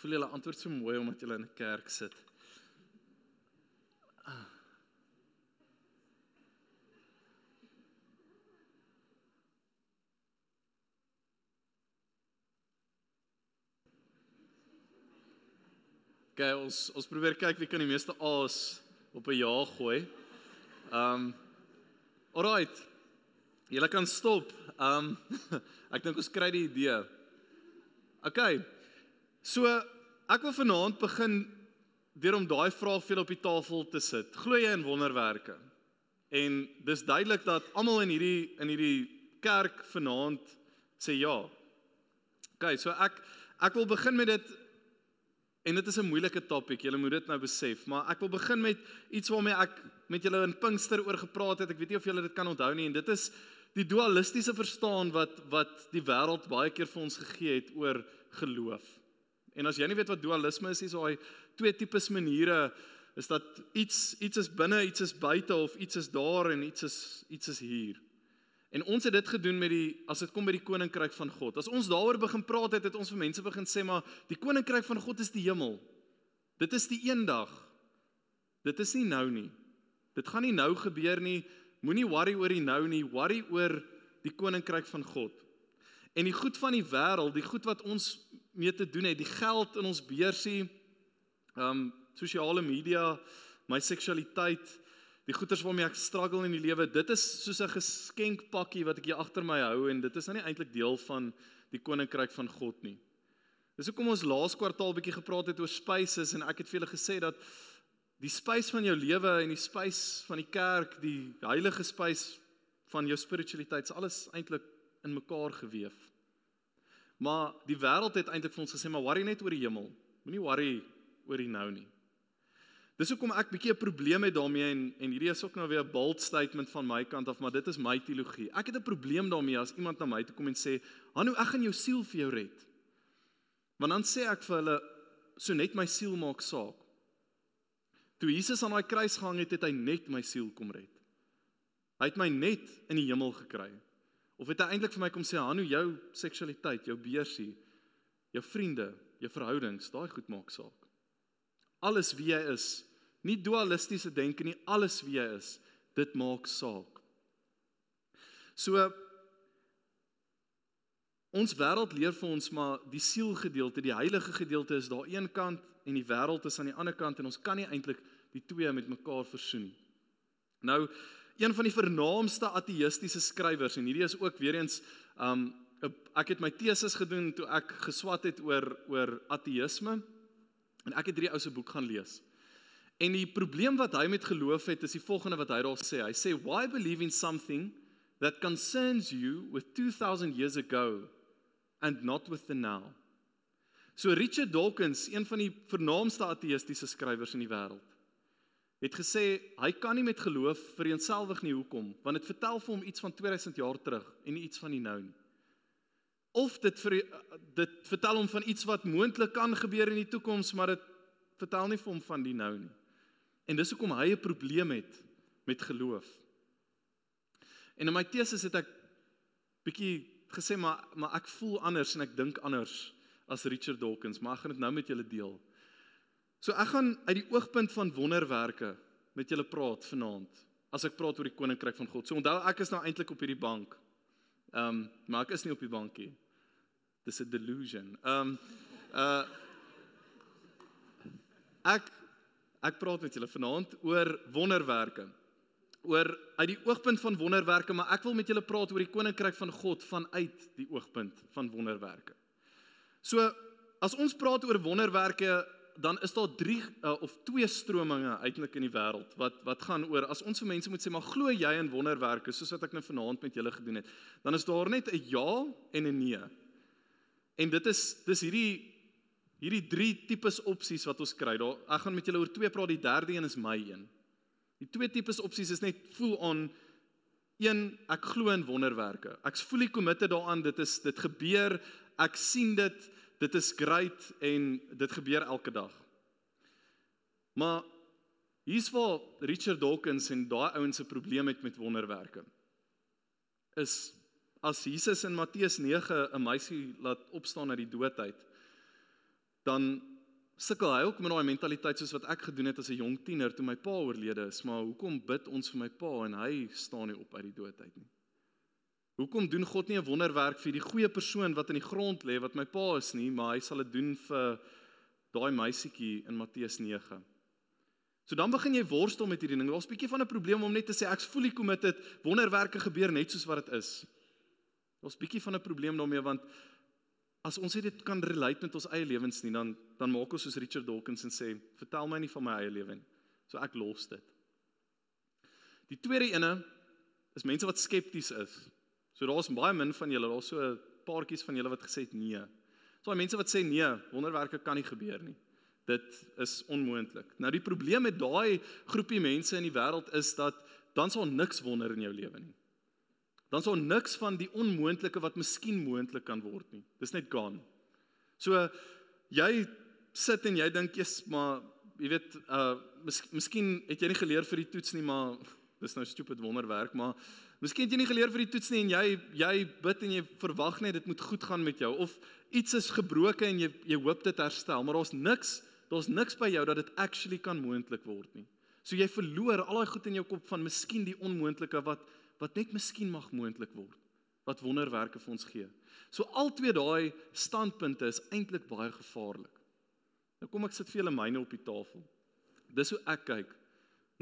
voel julle antwoord so mooi omdat julle in 'n kerk sit. Okay, ons ons probeer kyk wie kan die meeste aas op 'n ja gooi. Um Alraight. Julle kan stop. Um ek dink ons kry die idee. Okay. So ek wil vanaand begin deur om daai vraag vir op die tafel te sit. Glo jy in wonderwerke? En dis duidelik dat almal in hierdie in hierdie kerk vanaand sê ja. Okay, so ek ek wil begin met dit En dit is 'n moeilike topik, julle moet dit nou besef, maar ek wil begin met iets waarmee ek met julle in Pinkster oor gepraat het. Ek weet nie of julle dit kan onthou nie en dit is die dualistiese verstaan wat wat die wêreld baie keer vir ons gegee het oor geloof. En as jy nie weet wat dualisme is, is daai twee tipes maniere is dat iets iets is binne, iets is buite of iets is daar en iets is iets is hier. En ons het dit gedoen met die as dit kom by die koninkryk van God. As ons daaroor begin praat het, het ons vir mense begin sê maar die koninkryk van God is die hemel. Dit is die eendag. Dit is nie nou nie. Dit gaan nie nou gebeur nie. Moenie worry oor die nou nie, worry oor die koninkryk van God. En die goed van die wêreld, die goed wat ons mee te doen het, die geld in ons beursie, ehm um, sosiale media, my seksualiteit, die goeders waarmee ek struggle in die lewe, dit is soos 'n geskenkpakkie wat ek hier agter my hou en dit is nou nie eintlik deel van die koninkryk van God nie. Dis hoekom ons laas kwartaal bietjie gepraat het oor spices en ek het vir julle gesê dat die spice van jou lewe en die spice van die kerk, die heilige spice van jou spiritualiteit, is alles eintlik in mekaar geweef. Maar die wêreld het eintlik vir ons gesê maar worry net oor die hemel. Moenie worry oor die nou nie. Dis hoekom ek bietjie 'n probleem het daarmee en en hierdie is ook nou weer 'n bold statement van my kant af, maar dit is my teologie. Ek het 'n probleem daarmee as iemand na my toe kom en sê, "Hanno, ek gaan jou siel vir jou red." Want dan sê ek vir hulle, "So net my siel maak saak." Toe Jesus aan daai kruis gehang het, het hy net my siel kom red. Hy het my net in die hemel gekry. Of het hy eintlik vir my kom sê, "Hanno, jou seksualiteit, jou beursie, jou vriende, jou verhoudings, daai goed maak saak." Alles wie jy is, nie dualistiese denke nie, alles wie jy is, dit maak saak. So ons wêreld leer vir ons maar die sielgedeelte, die heilige gedeelte is daar een kant en die wêreld is aan die ander kant en ons kan nie eintlik die twee met mekaar versoen nie. Nou een van die vernaamste ateïstiese skrywers en hierdie is ook weer eens um ek het my teses gedoen toe ek geswat het oor oor ateïsme en ek het hierdie ou se boek gaan lees. En die probleem wat hy met geloof het is die volgende wat hy daar sê. Hy sê why believe in something that concerns you with 2000 years ago and not with the now. So Richard Dawkins, een van die vernaamste ateïstiese skrywers in die wêreld, het gesê hy kan nie met geloof vereenselwig nie hoekom, want dit vertel vir hom iets van 2000 jaar terug en nie iets van die nou nie. Of dit vir dit vertel hom van iets wat moontlik kan gebeur in die toekoms, maar dit vertel nie vir hom van die nou nie. En dis hoekom hy 'n probleem het met geloof. En in my teses het ek bietjie gesê maar maar ek voel anders en ek dink anders as Richard Dawkins, maar ek gaan dit nou met julle deel. So ek gaan uit die oogpunt van wonderwerke met julle praat vanaand. As ek praat oor die koninkryk van God. So onthou ek is nou eintlik op hierdie bank. Ehm, um, maar ek is nie op die bankie. Dis 'n delusion. Ehm um, uh ek Ek praat met julle vanaand oor wonderwerke. Oor uit die oogpunt van wonderwerke, maar ek wil met julle praat oor die koninkryk van God vanuit die oogpunt van wonderwerke. So, as ons praat oor wonderwerke, dan is daar drie uh, of twee strominge eintlik in die wêreld wat wat gaan oor as ons vir mense moet sê maar glo jy in wonderwerke soos wat ek nou vanaand met julle gedoen het dan is daar net 'n ja en 'n nee. En dit is dis hierdie hierdie drie tipes opsies wat ons kry. Daar ek gaan met julle oor twee praat, die derde een is my een. Die twee tipes opsies is net voel on een ek glo in wonderwerke. Ek's fully committed daaraan. Dit is dit gebeur. Ek sien dit. Dit is great en dit gebeur elke dag. Maar hier's waar Richard Dawkins en daai ouens se probleem het met wonderwerke. Is as Jesus in Matteus 9 'n meisie laat opstaan uit die dood uit dan sukkel hy ook met daai mentaliteit soos wat ek gedoen het as 'n jong tiener toe my pa oorlede is, maar hoekom bid ons vir my pa en hy staan nie op uit die dood uit nie? Hoekom doen God nie 'n wonderwerk vir die goeie persoon wat in die grond lê wat my pa is nie, maar hy sal dit doen vir daai meisietjie in Matteus 9. So dan begin jy worstel met hierdie ding. Daar's 'n bietjie van 'n probleem om net te sê ek's fully committed, wonderwerke gebeur net soos wat dit is. Daar's 'n bietjie van 'n probleem daarmee want as ons dit kan relate met ons eie lewens nie, dan dan maak ons soos Richard Dawkins en sê, "Vertel my nie van my eie lewe nie." So ek los dit. Die tweede ene is mense wat skepties is. So daar's baie min van julle, daar's so 'n paartjies van julle wat gesê het nee. So mense wat sê nee, wonderwerke kan nie gebeur nie. Dit is onmoontlik. Nou die probleem met daai groepie mense in die wêreld is dat dan sal niks wonder in jou lewe nie. Dan sal niks van die onmoontlike wat miskien moontlik kan word nie. Dis net gaan. So jy sit en jy dink jy's maar jy weet uh mis, miskien het jy nie geleer vir die toets nie, maar dis nou stupid wonderwerk, maar Miskien het jy nie geleer vir die toets nie en jy jy bid en jy verwag net dit moet goed gaan met jou of iets is gebroke en jy jy hoop dit herstel, maar daar's niks, daar's niks by jou dat dit actually kan moontlik word nie. So jy verloor al daai goed in jou kop van miskien die onmoontlike wat wat net miskien mag moontlik word. Wat wonderwerke vir ons gee. So al twee daai standpunte is eintlik baie gevaarlik. Nou kom ek sit vir julle myne op die tafel. Dis hoe ek kyk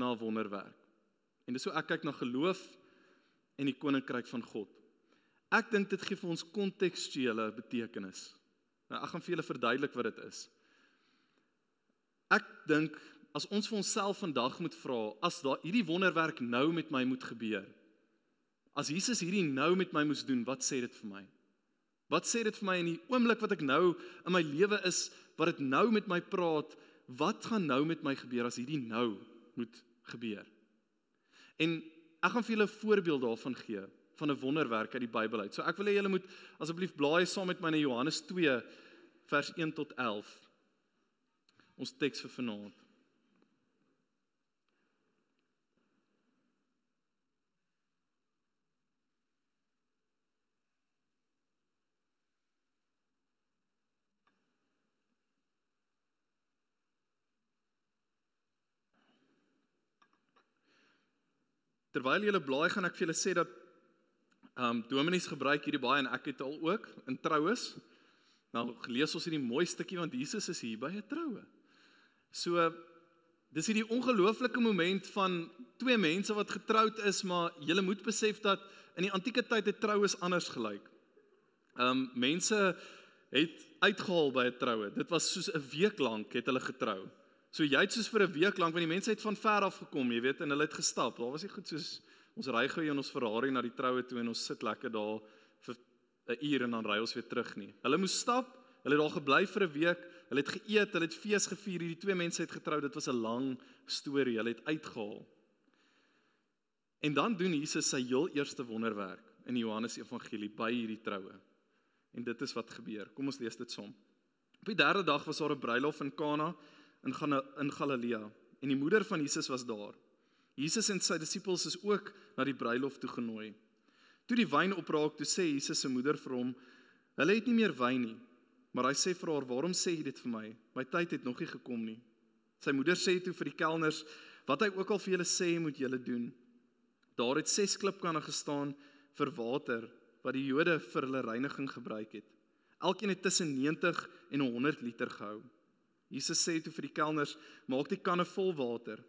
na wonderwerk. En dis hoe ek kyk na geloof en die koninkryk van God. Ek dink dit gee vir ons kontekstuele betekenis. Nou ek gaan vir julle verduidelik wat dit is. Ek dink as ons vir onsself vandag moet vra, as daar hierdie wonderwerk nou met my moet gebeur. As Jesus hierdie nou met my moes doen, wat sê dit vir my? Wat sê dit vir my in die oomblik wat ek nou in my lewe is, wat dit nou met my praat, wat gaan nou met my gebeur as hierdie nou moet gebeur? En ek gaan vir julle 'n voorbeeld daarvan gee van 'n wonderwerk uit die Bybel uit. So ek wil hê julle moet asseblief blaai saam met my na Johannes 2 vers 1 tot 11. Ons teks vir vanaand. Terwyl jy blaai gaan ek vir julle sê dat ehm um, dominees gebruik hierdie baie en ek het al ook in troues. Nou lees ons hierdie mooi stukkie want Jesus is hier by 'n troue. So dis hierdie ongelooflike moment van twee mense wat getroud is, maar jy moet besef dat in die antieke tyd het troues anders gelyk. Ehm um, mense het uitgehaal by 'n troue. Dit was soos 'n week lank het hulle getrou. So jy het soos vir 'n week lank want die mense het van ver af gekom, jy weet, en hulle het gestap. Daar was nie goed soos ons ry gou in ons Ferrari na die troue toe en ons sit lekker daar vir 'n uur en dan ry ons weer terug nie. Hulle moes stap. Hulle het daar gebly vir 'n week. Hulle het geëet, hulle het fees gevier. Hierdie twee mense het getrou. Dit was 'n lang storie. Hulle het uitgehaal. En dan doen Jesus sy heel eerste wonderwerk in die Johannes Evangelie by hierdie troue. En dit is wat gebeur. Kom ons lees dit som. Op die derde dag was daar 'n bruilof in Kana in in Galilea en die moeder van Jesus was daar. Jesus en sy disippels is ook na die bruilof toe genooi. Toe die wyn opraak, toe sê Jesus se moeder vir hom: "Hulle het nie meer wyn nie." Maar hy sê vir haar: "Waarom sê jy dit vir my? My tyd het nog nie gekom nie." Sy moeder sê toe vir die kelners: "Wat hy ook al vir julle sê, moet julle doen." Daar het 6 klipkanne gestaan vir water wat die Jode vir hulle reiniging gebruik het. Elkeen het tussen 90 en 100 liter gehou. Jesus sê toe vir die kelners: "Maak die kanne vol water."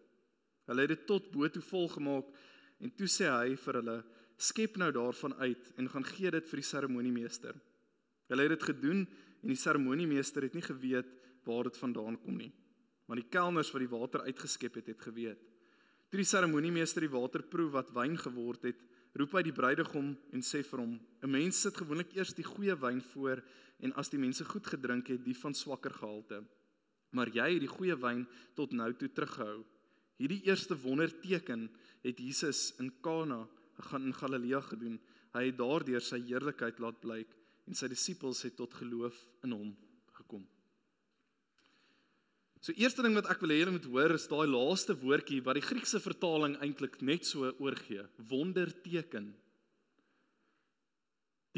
Hulle het dit tot bo toe vol gemaak en toe sê hy vir hulle: "Skep nou daarvan uit en gaan gee dit vir die seremoniemeester." Hulle het dit gedoen en die seremoniemeester het nie geweet waar dit vandaan kom nie. Maar die kelners wat die water uitgeskep het, het geweet. Toe die seremoniemeester die water proe wat wyn geword het, roep hy die bruidegom en sê vir hom: "’n Mens sit gewoonlik eers die goeie wyn voor en as die mense goed gedrink het, die van swakker gehalte." Maar jy het die goeie wyn tot nou toe teruggehou. Hierdie eerste wonderteken het Jesus in Kana gaan in Galilea gedoen. Hy het daardeur sy heerlikheid laat blyk en sy disippels het tot geloof in hom gekom. So eerste ding wat ek wil hê julle moet hoor is daai laaste woordjie wat die Griekse vertaling eintlik net so oorgee, wonderteken.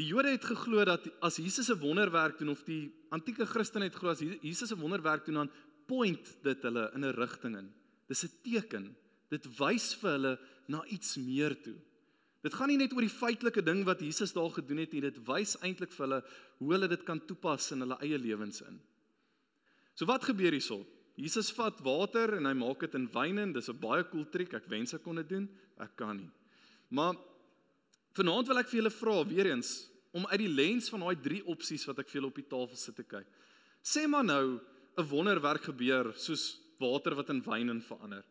Die Jode het geglo dat as Jesus 'n wonderwerk doen of die antieke Christene het geglo as Jesus 'n wonderwerk doen dan point dit hulle in 'n rigting in. Dis 'n teken. Dit wys vir hulle na iets meer toe. Dit gaan nie net oor die feitelike ding wat Jesus daar gedoen het nie, dit wys eintlik vir hulle hoe hulle dit kan toepas in hulle eie lewens in. So wat gebeur hierso? Jesus vat water en hy maak dit in wyn en dis 'n baie cool triek. Ek wens ek kon dit doen. Ek kan nie. Maar vanaand wil ek vir julle vra weer eens om uit die lens van daai drie opsies wat ek vir julle op die tafel sit te kyk. Sê maar nou 'n wonderwerk gebeur soos water wat in wyn verander.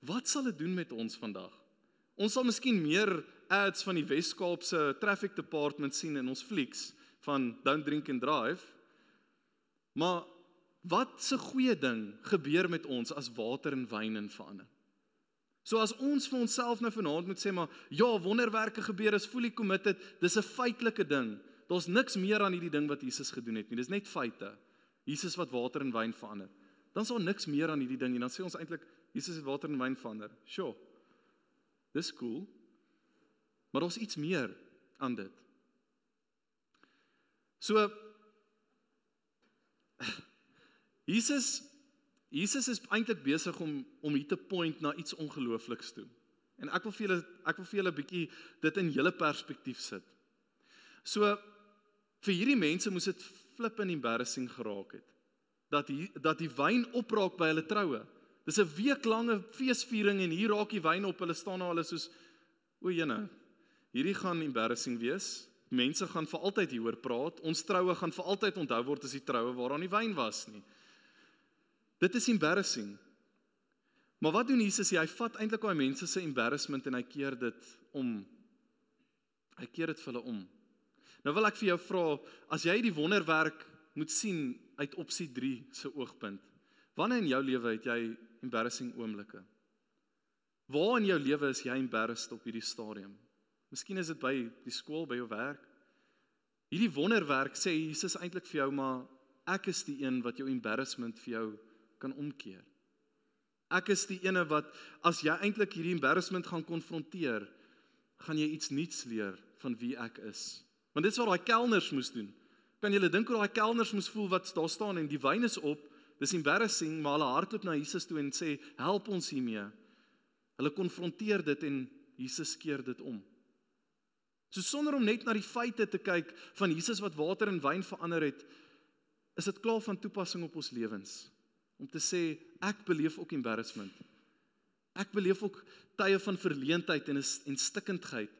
Wat sal dit doen met ons vandag? Ons sal miskien meer ads van die Wes-Kaapse Traffic Department sien in ons flieks van don't drink and drive. Maar wat 'n goeie ding gebeur met ons as water in wyn in verander? So as ons vir onsself nou vanaand moet sê maar ja, wonderwerke gebeur, is fully committed, dis 'n feitelike ding. Daar's niks meer aan hierdie ding wat Jesus gedoen het nie. Dis net feite. Jesus wat water in wyn verander. Dan is daar niks meer aan hierdie ding nie. Dan sê ons eintlik Jesus het water in wyn verander. Sjoe. Dis cool. Maar daar's iets meer aan dit. So Jesus Jesus is eintlik besig om om hier te point na iets ongeloofliks toe. En ek wil vir julle ek wil vir julle 'n bietjie dit in julle perspektief sit. So vir hierdie mense moes dit flip and embarrassing geraak het. Dat hier dat die wyn opraak by hulle troue. Dis 'n weeklange feesviering en hier raak die wyn op. Hulle staan nou hulle soos o, jene, hierdie gaan embarrassing wees. Mense gaan vir altyd hieroor praat. Ons troue gaan vir altyd onthou word as die troue waaraan die wyn was nie. Dit is embarrassing. Maar wat doen Jesus? Hy vat eintlik daai mense se embarrassment en hy keer dit om. Hy keer dit vir hulle om. Nou wil ek vir jou vra, as jy die wonderwerk moet sien uit opsie 3 se oogpunt. Wanneer in jou lewe het jy embarrassing oomblikke? Waar in jou lewe is jy embarrassed op hierdie stadium? Miskien is dit by die skool, by jou werk. Hierdie wonderwerk sê Jesus eintlik vir jou maar ek is die een wat jou embarrassment vir jou kan omkeer. Ek is die ene wat as jy eintlik hierdie embarrassment gaan konfronteer, gaan jy iets nuuts leer van wie ek is. Want dit is wat daai kelners moes doen. Kan julle dink hoe daai kelners moes voel wat daar staan en die wyn is op? Dis embarrassing, maar hulle hardloop na Jesus toe en sê, "Help ons hiermee." Hulle konfronteer dit en Jesus keer dit om. So sonder om net na die feite te kyk van Jesus wat water in wyn verander het, is dit klaar van toepassing op ons lewens. Om te sê ek beleef ook embarrassment. Ek beleef ook tye van verleentheid en en stikkindheid.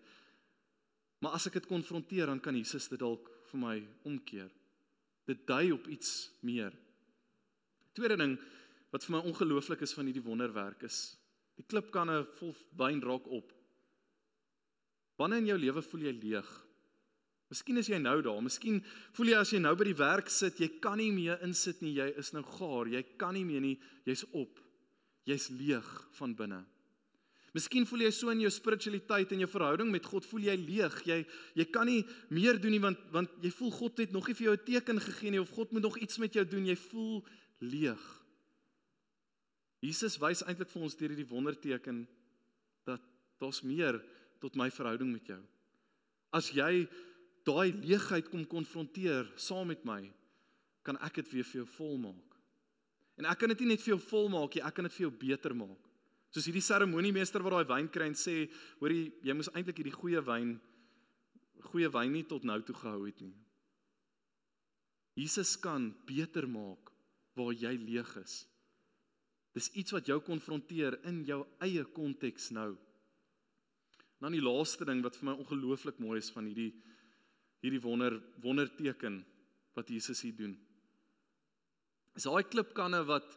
Maar as ek dit konfronteer, dan kan Jesus dit dalk vir my omkeer. Dit dui op iets meer. Tweede ding wat vir my ongelooflik is van hierdie wonderwerk is die klipkanne vol wyn raak op. Wanneer in jou lewe voel jy leeg? Miskien is jy nou daar. Miskien voel jy as jy nou by die werk sit, jy kan nie meer insit nie. Jy is nou gaar. Jy kan nie meer nie. Jy's op. Jy's leeg van binne. Miskien voel jy so in jou spiritualiteit en jou verhouding met God, voel jy leeg. Jy jy kan nie meer doen nie want want jy voel God het nog nie vir jou 'n teken gegee nie of God moet nog iets met jou doen. Jy voel leeg. Jesus wys eintlik vir ons deur hierdie wonderteken dat daar's meer tot my verhouding met jou. As jy daai leegheid kom konfronteer saam met my, kan ek dit weer vir jou volmaak. En ek kan dit nie net vir jou volmaak nie, ek kan dit vir jou beter maak. Soos hierdie seremoniemeester wat daai wyn kry en sê, hoorie, jy moes eintlik hierdie goeie wyn goeie wyn nie tot nou toe gehou het nie. Jesus kan beter maak waar jy leeg is. Dis iets wat jou konfronteer in jou eie konteks nou. Dan die laaste ding wat vir my ongelooflik mooi is van hierdie hierdie wonder wonderteken wat Jesus hier doen. Is daai klipkanne wat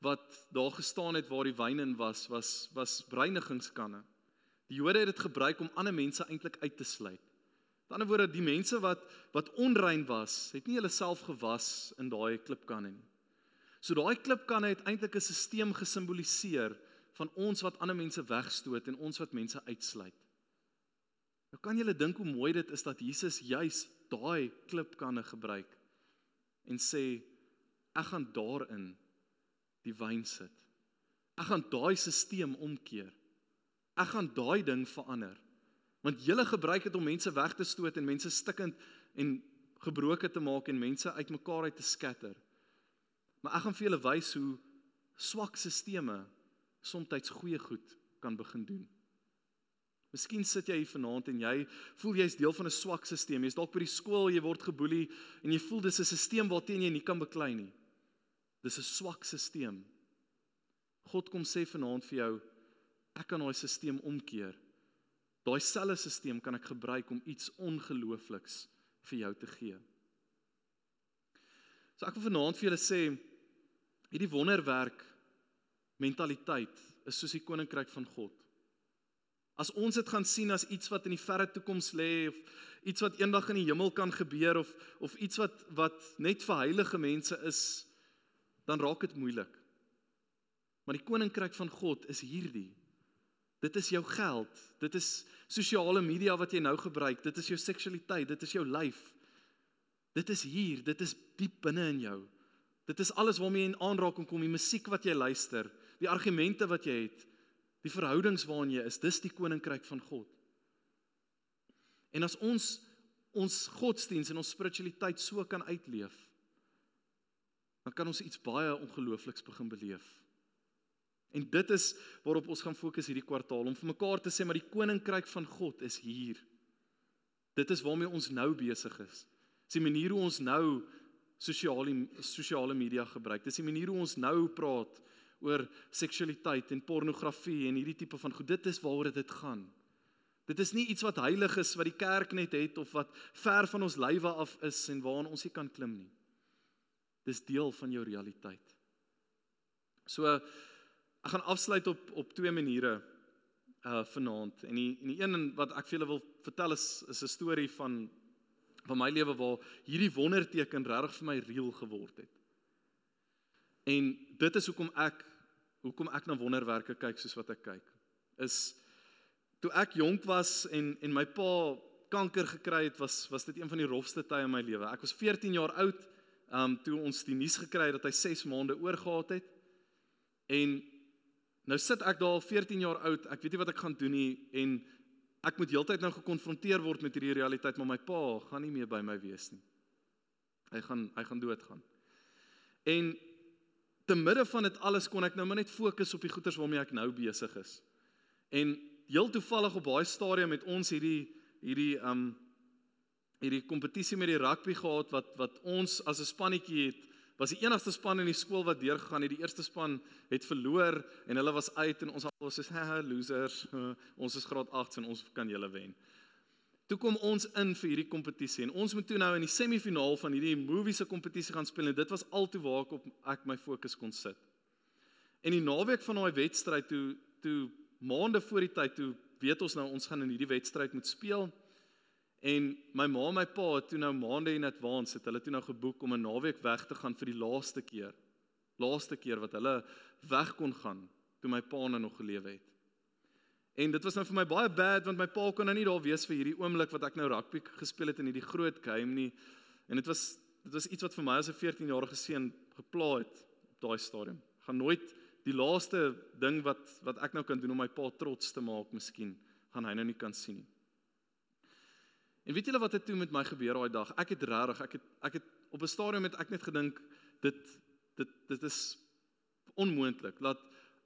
wat daar gestaan het waar die wyn in was, was was reinigingskanne. Die Jode het dit gebruik om ander mense eintlik uit te sluit. Aan die ander woorde, die mense wat wat onrein was, het nie hulle self gewas in daai klipkanne nie. So daai klipkanne het eintlik 'n stelsel gesimboliseer van ons wat ander mense wegstoot en ons wat mense uitsluit. Nou kan jy dink hoe mooi dit is dat Jesus juis daai klipkanne gebruik en sê ek gaan daarin die wyn sit. Ek gaan daai stelsel omkeer. Ek gaan daai ding verander. Want julle gebruik dit om mense weg te stoot en mense stikkend en gebroke te maak en mense uitmekaar uit te skatter. Maar ek gaan vir julle wys hoe swak stelsels soms goeie goed kan begin doen. Miskien sit jy hier vanaand en jy voel jy's deel van 'n swak stelsel. Jy's dalk by die skool, jy word geboelie en jy voel dis 'n stelsel waarteen jy nie kan beklei nie. Dis 'n swak stelsel. God kom sê vanaand vir jou, ek kan daai stelsel omkeer. Daai selfde stelsel kan ek gebruik om iets ongeloofliks vir jou te gee. So ek wil vanaand vir julle sê hierdie wonderwerk mentaliteit is soos die koninkryk van God. As ons dit gaan sien as iets wat in die verre toekoms lê of iets wat eendag in die hemel kan gebeur of of iets wat wat net vir heilige mense is, dan raak dit moeilik. Maar die koninkryk van God is hierdie. Dit is jou geld. Dit is sosiale media wat jy nou gebruik. Dit is jou seksualiteit, dit is jou lyf. Dit is hier, dit is diep binne in jou. Dit is alles waarmee jy in aanraking kom, die musiek wat jy luister, die argumente wat jy het, die verhoudings waarin jy is, dis die koninkryk van God. En as ons ons godsdiens en ons spiritualiteit so kan uitleef, dan kan ons iets baie ongeloofliks begin beleef. En dit is waarop ons gaan fokus hierdie kwartaal om vir mekaar te sê maar die koninkryk van God is hier. Dit is waarmee ons nou besig is. Dis die manier hoe ons nou sosiale sosiale media gebruik. Dis die manier hoe ons nou praat oor seksualiteit en pornografie en hierdie tipe van goed. Dit is waaroor dit gaan. Dit is nie iets wat heilig is wat die kerk net het of wat ver van ons lywe af is en waaraan ons nie kan klim nie. Dis deel van jou realiteit. So Ek gaan afsluit op op twee maniere uh vanaand. En die en die een wat ek vir julle wil vertel is is 'n storie van van my lewe waar hierdie wonderteken regtig vir my reël geword het. En dit is hoekom ek hoekom ek na wonderwerke kyk soos wat ek kyk. Is toe ek jonk was en en my pa kanker gekry het, was was dit een van die rofste tye in my lewe. Ek was 14 jaar oud, um toe ons die nuus gekry het dat hy 6 maande oorgehad het. En Nou sit ek daar al 14 jaar oud. Ek weet nie wat ek gaan doen nie en ek moet heeltyd nou gekonfronteer word met hierdie realiteit, maar my pa gaan nie meer by my wees nie. Hy gaan hy gaan doodgaan. En te midde van dit alles kon ek nou maar net fokus op die goeders waarmee ek nou besig is. En heel toevallig op baie stadium met ons hierdie hierdie um hierdie kompetisie met die rugby gehad wat wat ons as 'n spannetjie het was die enigste span in die skool wat deurgegaan het. Die eerste span het verloor en hulle was uit en ons was so losers. Ons is graad 8 en ons kan julle wen. Toe kom ons in vir hierdie kompetisie en ons moet toe nou in die semifinaal van hierdie movie se kompetisie gaan speel en dit was altoe waar ek op ek my fokus kon sit. En die naweek van daai wedstryd toe toe maande voor die tyd toe weet ons nou ons gaan in hierdie wedstryd moet speel. En my ma en my pa het toe nou maande in advance het hulle toe nou geboek om 'n naweek weg te gaan vir die laaste keer. Laaste keer wat hulle weg kon gaan toe my pa nou nog gelewe het. En dit was nou vir my baie bad want my pa kon nou nie daar wees vir hierdie oomblik wat ek nou rugby gespeel het in hierdie groot game nie. En dit was dit was iets wat vir my as 'n 14-jarige seun gepla het op daai stadium. Gaan nooit die laaste ding wat wat ek nou kan doen om my pa trots te maak, miskien gaan hy nou nie kan sien nie. En weet julle wat het toe met my gebeur daai dag? Ek het regtig, ek het ek het op 'n stadium het ek net gedink dit dit dit is onmoontlik dat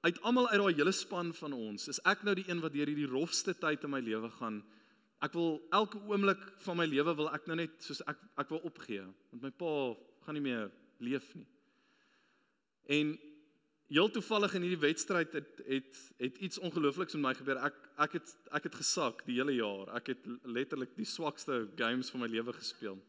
uit almal uit daai hele span van ons is ek nou die een wat deur hierdie rofste tyd in my lewe gaan. Ek wil elke oomblik van my lewe wil ek nou net soos ek ek wil opgee want my pa gaan nie meer leef nie. En heel toevallig in hierdie wedstryd het het het iets ongeloofliks met my gebeur. Ek ek het ek het gesak die hele jaar. Ek het letterlik die swakste games van my lewe gespeel.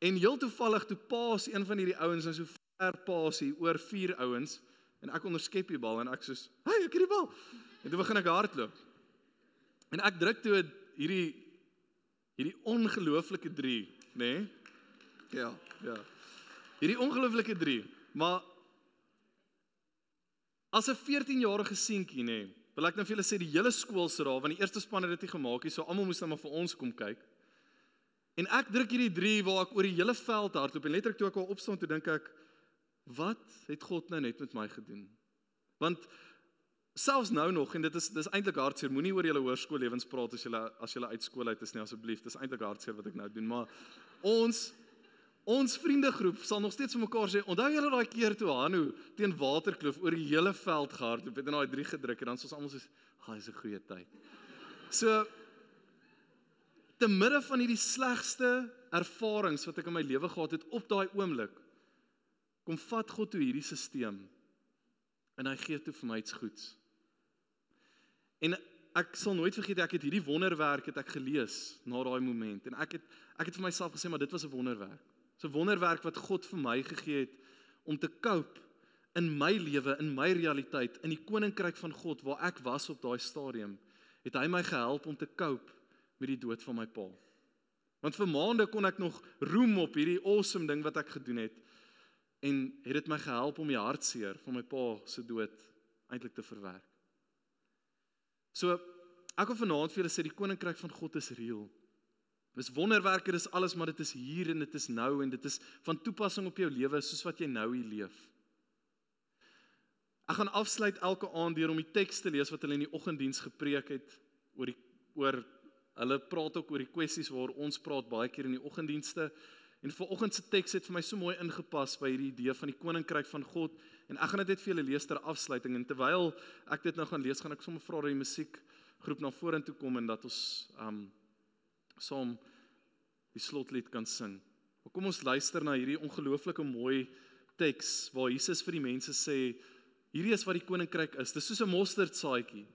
En heel toevallig toe paas een van hierdie ouens nou so ver paas hier oor vier ouens en ek onderskep die bal en ek soos, "Hey, ek het die bal." En toe begin ek hardloop. En ek druk toe hierdie hierdie ongelooflike 3, nê? Nee? Ja, ja. Hierdie ongelooflike 3. Maar As 'n 14-jarige seentjie nê, wil ek nou vir julle sê die hele skool sit daar want die eerste span het dit nie gemaak nie, so almal moes net nou maar vir ons kom kyk. En ek druk hierdie 3 waar ek oor die hele veld hardloop en letterlik toe ek al opstaan toe dink ek wat het God nou net met my gedoen? Want selfs nou nog en dit is dis eintlik hartseer. Moenie oor julle hoërskoollewens praat as julle as julle uit skool uit is nie asseblief. Dis eintlik hartseer wat ek nou doen, maar ons ons vriendegroep sal nog steeds vir mekaar sê, "Onthou julle daai keer toe Hanu teen Waterkloof oor die hele veld gehardloop het en daai 3 gedruk en dan is ons almal so, "Ag, dis 'n goeie tyd." So te midde van hierdie slegste ervarings wat ek in my lewe gehad het op daai oomblik, kom vat God toe hierdie stelsel en hy gee toe vir my iets goeds. En ek sal nooit vergeet ek het hierdie wonderwerk het ek gelees na daai moment en ek het ek het vir myself gesê maar dit was 'n wonderwerk. 'n Wonderwerk wat God vir my gegee het om te cope in my lewe, in my realiteit, in die koninkryk van God waar ek was op daai stadium, het hy my gehelp om te cope met die dood van my pa. Want vir maande kon ek nog roem op hierdie awesome ding wat ek gedoen het en het dit my gehelp om die hartseer van my pa se dood eintlik te verwerk. So ek wil vanaand vir julle sê die koninkryk van God is reëel. Dis wonderwerke, dis alles, maar dit is hier en dit is nou en dit is van toepassing op jou lewe soos wat jy nou hier leef. Ek gaan afsluit elke aand deur om die teks te lees wat hulle in die oggenddiens gepreek het oor die oor hulle praat ook oor die kwessies waar ons praat baie keer in die oggenddienste. En vanoggend se teks het vir my so mooi ingepas by hierdie idee van die koninkryk van God en ek gaan dit net vir julle lees ter afsluiting en terwyl ek dit nou gaan lees gaan ek sommer vra dat die musiek groep na vorentoe kom en dat ons um saam die slotlied kan sing. Maar kom ons luister na hierdie ongelooflike mooi teks waar Jesus vir die mense sê hierdie is wat die koninkryk is. Dis soos 'n mosterdsaadjie.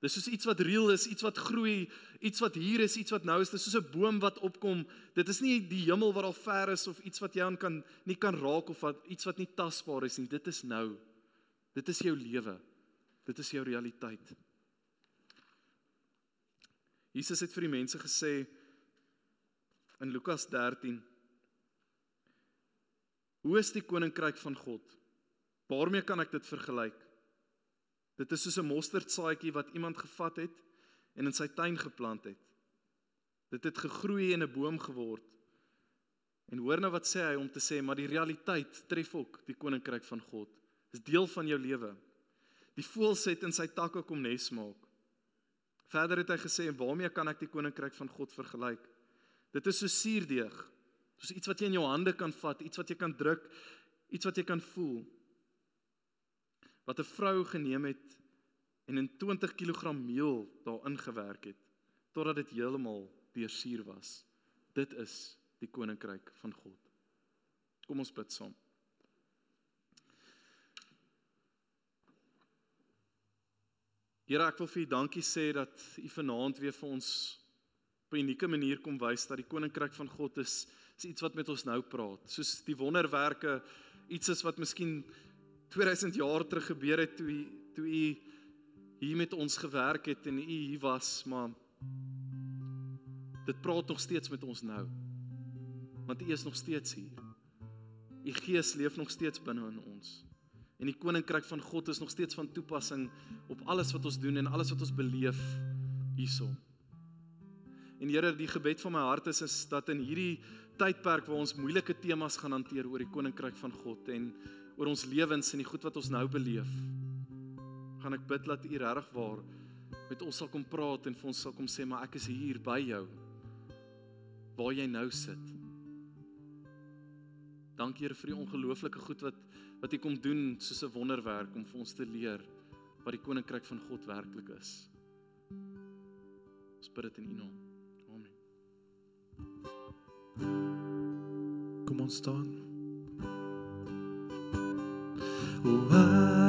Dis soos iets wat reël is, iets wat groei, iets wat hier is, iets wat nou is. Dis soos 'n boom wat opkom. Dit is nie die hemel wat al ver is of iets wat jy aan kan nie kan raak of wat iets wat nie tasbaar is nie. Dit is nou. Dit is jou lewe. Dit is jou realiteit. Jesus het vir die mense gesê in Lukas 13 Hoe is die koninkryk van God? Waarmee kan ek dit vergelyk? Dit is soos 'n mosterdsaadjie wat iemand gevat het en in sy tuin geplant het. Dit het gegroei en 'n boom geword. En hoor nou wat sê hy om te sê maar die realiteit tref ook die koninkryk van God. Dis deel van jou lewe. Die voëls het in sy takke kom nes maak. Verder het hy gesê en waarmee kan ek die koninkryk van God vergelyk? Dit is so suurdeeg. Soos iets wat jy in jou hande kan vat, iets wat jy kan druk, iets wat jy kan voel wat 'n vrou geneem het en in 20 kg meel daarin gewerk het totdat dit heeltemal deursuur was. Dit is die koninkryk van God. Kom ons bid saam. Here, ek wil vir U dankie sê dat U vanaand weer vir ons op 'n unieke manier kom wys dat die koninkryk van God is, is iets wat met ons nou praat. Soos die wonderwerke iets is wat miskien 2000 jaar terug gebeur het toe u toe u hier met ons gewerk het en u hier was, maar dit praat nog steeds met ons nou. Want u is nog steeds hier. U gees leef nog steeds binne in ons. En die koninkryk van God is nog steeds van toepassing op alles wat ons doen en alles wat ons beleef hierso. En Here, die gebed van my hart is is dat in hierdie tydperk waar ons moeilike temas gaan hanteer oor die koninkryk van God en oor ons lewens en die goed wat ons nou beleef. Gaan ek bid dat U regtig waar met ons sal kom praat en vir ons sal kom sê maar ek is hier by jou waar jy nou sit. Dankie Here vir die ongelooflike goed wat wat U kom doen soos 'n wonderwerk om vir ons te leer wat die koninkryk van God werklik is. Ons bid dit in U naam. Amen. Kom ons staan. 不问